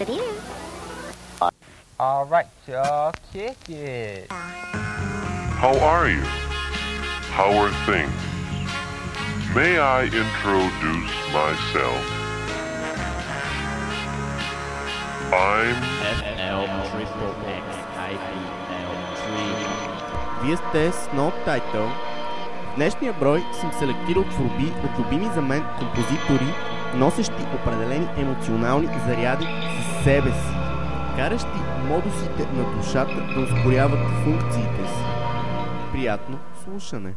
Adieu. All right, y'all, kick it. How are you? How are things? May I introduce myself? I'm FL Triple X IPL3. Вие сте с Not Title. В днешния брой съм селектирал творби от любими за мен композитори, носещи определени емоционални заряди със себе си, каращи модусите на душата да ускоряват функциите си. Приятно слушане!